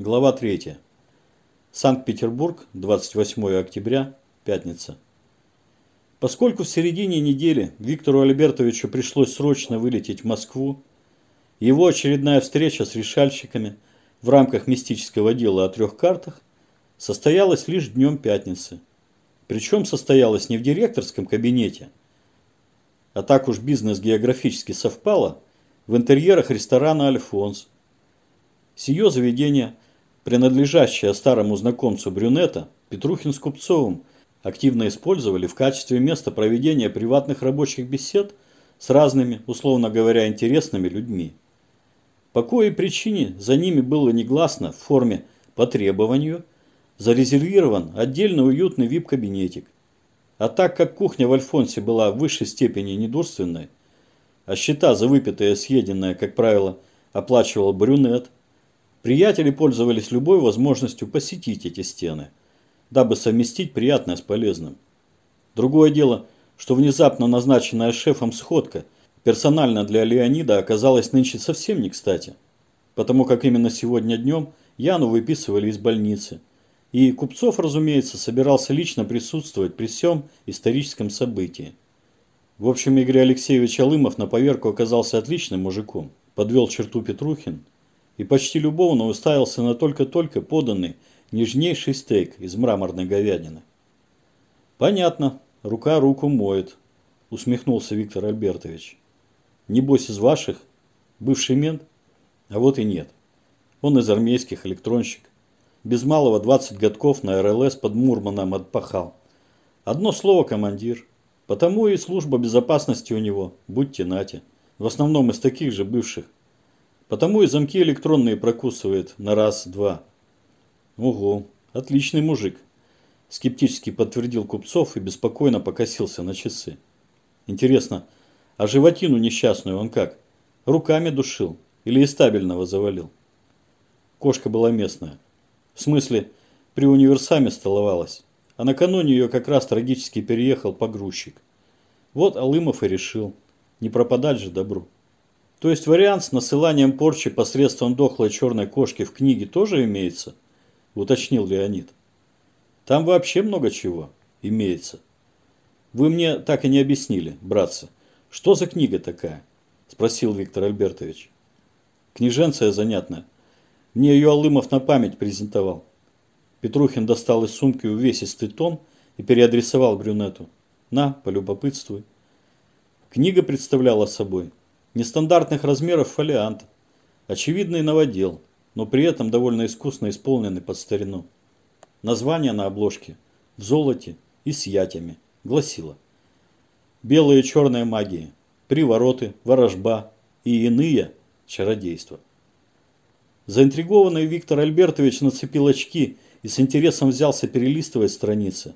Глава 3. Санкт-Петербург, 28 октября, пятница. Поскольку в середине недели Виктору Альбертовичу пришлось срочно вылететь в Москву, его очередная встреча с решальщиками в рамках мистического дела о трех картах состоялась лишь днем пятницы. Причем состоялась не в директорском кабинете, а так уж бизнес географически совпало, в интерьерах ресторана «Альфонс». Сие заведение, принадлежащее старому знакомцу Брюнета, Петрухин с Купцовым, активно использовали в качестве места проведения приватных рабочих бесед с разными, условно говоря, интересными людьми. По коей причине за ними было негласно в форме по требованию зарезервирован отдельно уютный вип-кабинетик. А так как кухня в Альфонсе была в высшей степени недурственной, а счета за выпитое съеденное, как правило, оплачивал брюнет, приятели пользовались любой возможностью посетить эти стены – дабы совместить приятное с полезным. Другое дело, что внезапно назначенная шефом сходка персонально для Леонида оказалась нынче совсем не кстати, потому как именно сегодня днем Яну выписывали из больницы. И Купцов, разумеется, собирался лично присутствовать при всем историческом событии. В общем, Игорь Алексеевич Алымов на поверку оказался отличным мужиком, подвел черту Петрухин и почти любовно уставился на только-только поданный нежнейший стейк из мраморной говядины. Понятно, рука руку моет, усмехнулся Виктор Альбертович. Небось из ваших? Бывший мент? А вот и нет. Он из армейских электронщик. Без малого 20 годков на РЛС под Мурманом отпахал. Одно слово командир. Потому и служба безопасности у него, будьте нате. В основном из таких же бывших. Потому и замки электронные прокусывает на раз-два. Ого, отличный мужик. Скептически подтвердил Купцов и беспокойно покосился на часы. Интересно, а животину несчастную он как? Руками душил или из завалил? Кошка была местная. В смысле, при универсаме столовалась. А накануне ее как раз трагически переехал погрузчик. Вот Алымов и решил. Не пропадать же добру. То есть вариант с насыланием порчи посредством дохлой черной кошки в книге тоже имеется? уточнил Леонид. Там вообще много чего имеется. Вы мне так и не объяснили, братцы, что за книга такая? Спросил Виктор Альбертович. Книженция занятная. Мне ее Алымов на память презентовал. Петрухин достал из сумки увесистый том и переадресовал брюнету. На, полюбопытствуй. Книга представляла собой нестандартных размеров фолиант, очевидный новодел, но при этом довольно искусно исполнены под старину. Название на обложке в золоте и с ятями гласило «Белые и черные магии, привороты, ворожба и иные чародейства». Заинтригованный Виктор Альбертович нацепил очки и с интересом взялся перелистывать страницы,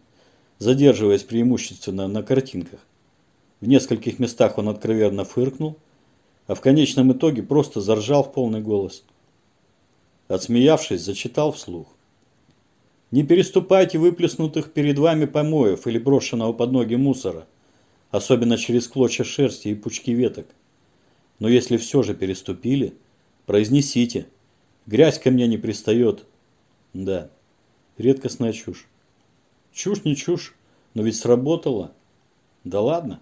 задерживаясь преимущественно на картинках. В нескольких местах он откровенно фыркнул, а в конечном итоге просто заржал в полный голос – Отсмеявшись, зачитал вслух. Не переступайте выплеснутых перед вами помоев или брошенного под ноги мусора, особенно через клочья шерсти и пучки веток. Но если все же переступили, произнесите. Грязь ко мне не пристает. Да, редкостная чушь. Чушь не чушь, но ведь сработало. Да ладно.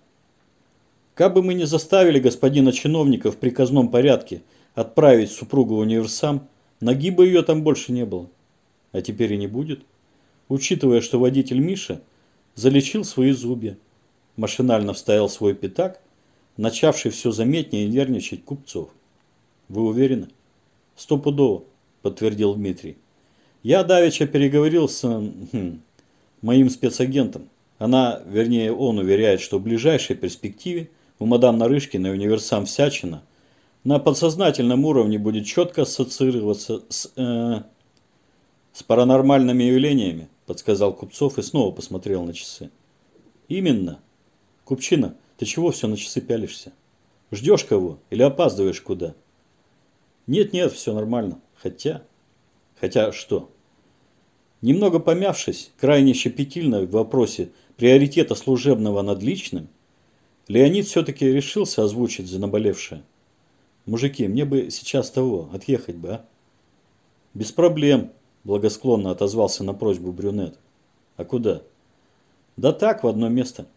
Как бы мы не заставили господина чиновника в приказном порядке отправить супругу в универсам, Нагиба ее там больше не было. А теперь и не будет. Учитывая, что водитель Миша залечил свои зубья, машинально вставил свой пятак, начавший все заметнее нервничать купцов. Вы уверены? Стопудово, подтвердил Дмитрий. Я давеча переговорил с хм, моим спецагентом. Она, вернее, он уверяет, что в ближайшей перспективе у мадам Нарышкиной универсам всячина на подсознательном уровне будет четко ассоциироваться с, э, с паранормальными явлениями, подсказал Купцов и снова посмотрел на часы. Именно. Купчина, ты чего все на часы пялишься? Ждешь кого или опаздываешь куда? Нет-нет, все нормально. Хотя... Хотя что? Немного помявшись, крайне щепетильно в вопросе приоритета служебного над личным, Леонид все-таки решился озвучить за наболевшее. Мужики, мне бы сейчас того, отъехать бы, а? Без проблем, благосклонно отозвался на просьбу брюнет. А куда? Да так, в одно место.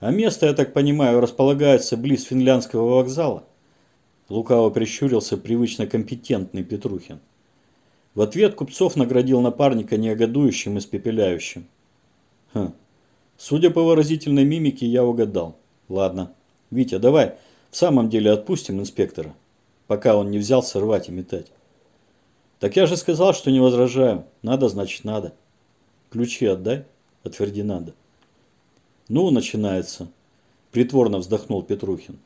А место, я так понимаю, располагается близ финляндского вокзала. Лукаво прищурился привычно компетентный Петрухин. В ответ Купцов наградил напарника неогодующим и спепеляющим. Хм. Судя по выразительной мимике, я угадал. Ладно. Витя, давай в самом деле отпустим инспектора, пока он не взялся рвать и метать. Так я же сказал, что не возражаю. Надо, значит, надо. Ключи отдай от Фердинанда. Ну, начинается. Притворно вздохнул Петрухин.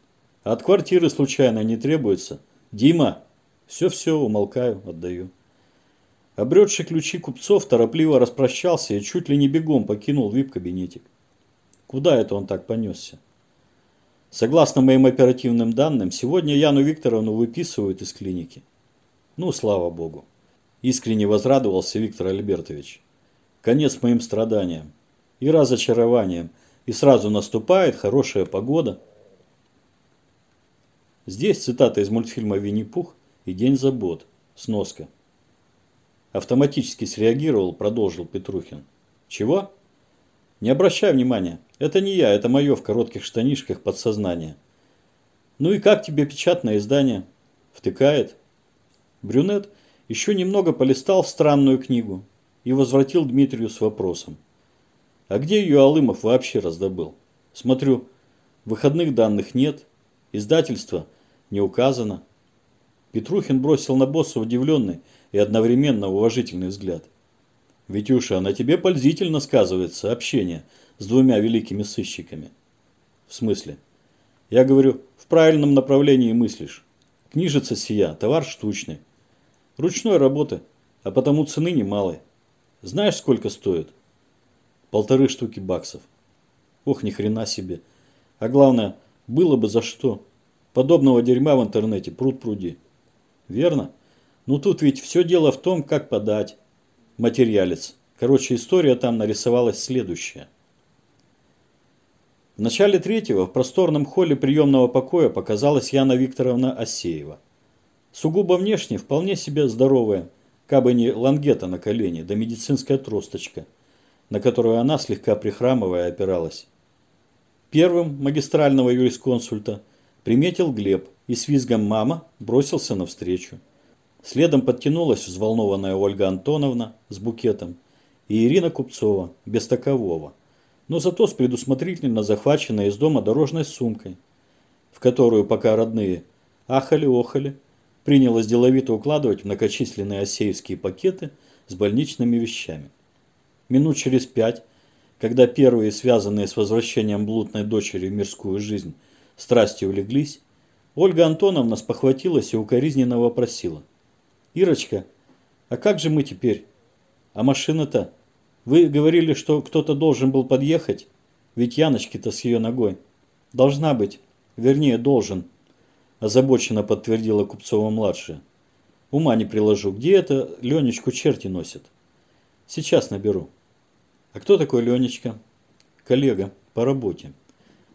От квартиры случайно не требуется. Дима, все-все, умолкаю, отдаю. Обретший ключи купцов торопливо распрощался и чуть ли не бегом покинул вип-кабинетик. Куда это он так понесся? Согласно моим оперативным данным, сегодня Яну Викторовну выписывают из клиники. Ну, слава богу. Искренне возрадовался Виктор Альбертович. Конец моим страданиям и разочарованиям, и сразу наступает хорошая погода. Здесь цитата из мультфильма «Винни-Пух» и «День забот». Сноска. Автоматически среагировал, продолжил Петрухин. Чего? Не обращай внимания. Это не я, это мое в коротких штанишках подсознание. Ну и как тебе печатное издание? Втыкает? Брюнет еще немного полистал странную книгу и возвратил Дмитрию с вопросом. А где ее Алымов вообще раздобыл? Смотрю, выходных данных нет, издательство не указано. Петрухин бросил на босса удивленный и одновременно уважительный взгляд. «Витюша, на тебе пользительно сказывается общение с двумя великими сыщиками». «В смысле?» «Я говорю, в правильном направлении мыслишь. Книжица сия, товар штучный. Ручной работы, а потому цены немалой. Знаешь, сколько стоит?» «Полторы штуки баксов». «Ох, ни хрена себе. А главное, было бы за что. Подобного дерьма в интернете пруд пруди». «Верно?» Ну тут ведь все дело в том, как подать. Материалец. Короче, история там нарисовалась следующая. В начале третьего в просторном холле приемного покоя показалась Яна Викторовна Осеева. Сугубо внешне вполне себе здоровая, кабы не лангета на колени, да медицинская тросточка, на которую она, слегка прихрамывая, опиралась. Первым магистрального юрисконсульта приметил Глеб и с визгом «мама» бросился навстречу. Следом подтянулась взволнованная Ольга Антоновна с букетом и Ирина Купцова, без такового, но зато с предусмотрительно захваченной из дома дорожной сумкой, в которую пока родные ахали-охали, принялась деловито укладывать многочисленные осеевские пакеты с больничными вещами. Минут через пять, когда первые, связанные с возвращением блудной дочери в мирскую жизнь, страсти улеглись, Ольга Антоновна спохватилась и укоризненно вопросила – Ирочка, а как же мы теперь? А машина-то? Вы говорили, что кто-то должен был подъехать? Ведь Яночки-то с ее ногой. Должна быть. Вернее, должен. Озабоченно подтвердила Купцова-младшая. Ума не приложу. Где это Ленечку черти носят? Сейчас наберу. А кто такой Ленечка? Коллега. По работе.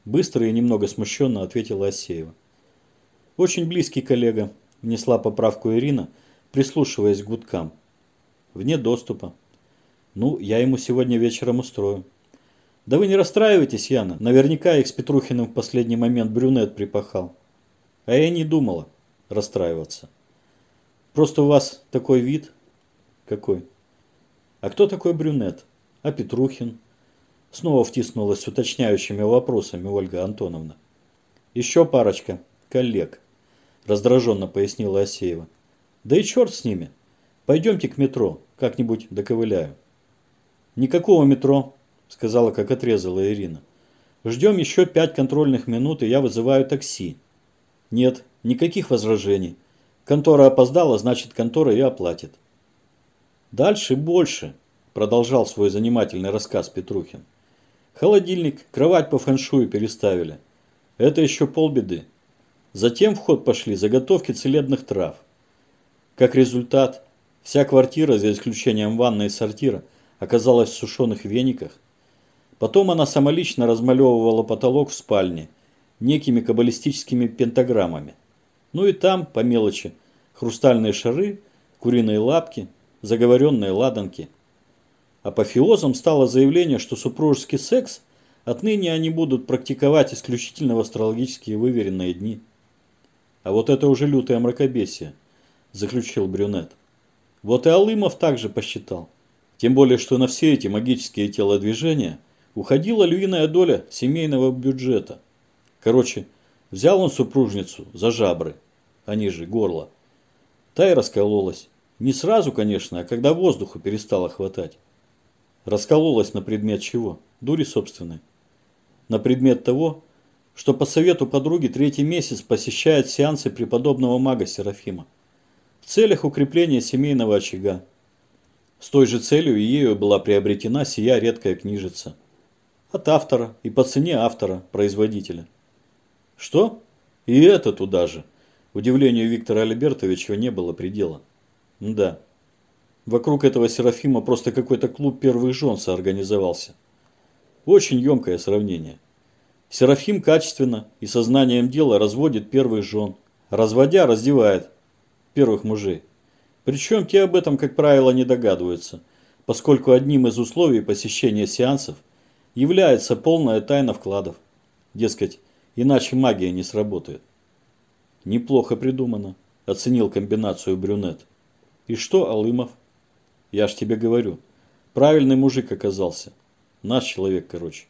Быстро и немного смущенно ответила Асеева. Очень близкий коллега. Внесла поправку Ирина – прислушиваясь к гудкам. Вне доступа. Ну, я ему сегодня вечером устрою. Да вы не расстраивайтесь, Яна. Наверняка их с Петрухиным в последний момент брюнет припахал. А я не думала расстраиваться. Просто у вас такой вид. Какой? А кто такой брюнет? А Петрухин? Снова втиснулась с уточняющими вопросами Ольга Антоновна. Еще парочка коллег, раздраженно пояснила Асеева. Да и черт с ними. Пойдемте к метро, как-нибудь доковыляю. Никакого метро, сказала, как отрезала Ирина. Ждем еще пять контрольных минут, и я вызываю такси. Нет, никаких возражений. Контора опоздала, значит, контора и оплатит. Дальше больше, продолжал свой занимательный рассказ Петрухин. Холодильник, кровать по фэншую переставили. Это еще полбеды. Затем в ход пошли заготовки целебных трав. Как результат, вся квартира, за исключением ванной и сортира, оказалась в сушеных вениках. Потом она самолично размалевывала потолок в спальне некими каббалистическими пентаграммами. Ну и там, по мелочи, хрустальные шары, куриные лапки, заговоренные ладанки. Апофеозом стало заявление, что супружеский секс отныне они будут практиковать исключительно в астрологические выверенные дни. А вот это уже лютое мракобесие, заключил брюнет. Вот и Алымов также посчитал. Тем более, что на все эти магические телодвижения уходила львиная доля семейного бюджета. Короче, взял он супружницу за жабры, а ниже горло. Та и раскололась. Не сразу, конечно, а когда воздуху перестало хватать. Раскололась на предмет чего? Дури собственной. На предмет того, что по совету подруги третий месяц посещает сеансы преподобного мага Серафима в целях укрепления семейного очага. С той же целью и ею была приобретена сия редкая книжица. От автора и по цене автора, производителя. Что? И это туда же. Удивлению Виктора Альбертовича не было предела. Да. Вокруг этого Серафима просто какой-то клуб первых жен соорганизовался. Очень емкое сравнение. Серафим качественно и сознанием дела разводит первых жен. Разводя, раздевает первых мужей. Причем те об этом, как правило, не догадываются, поскольку одним из условий посещения сеансов является полная тайна вкладов. Дескать, иначе магия не сработает. Неплохо придумано, оценил комбинацию брюнет. И что, Алымов? Я ж тебе говорю, правильный мужик оказался. Наш человек, короче.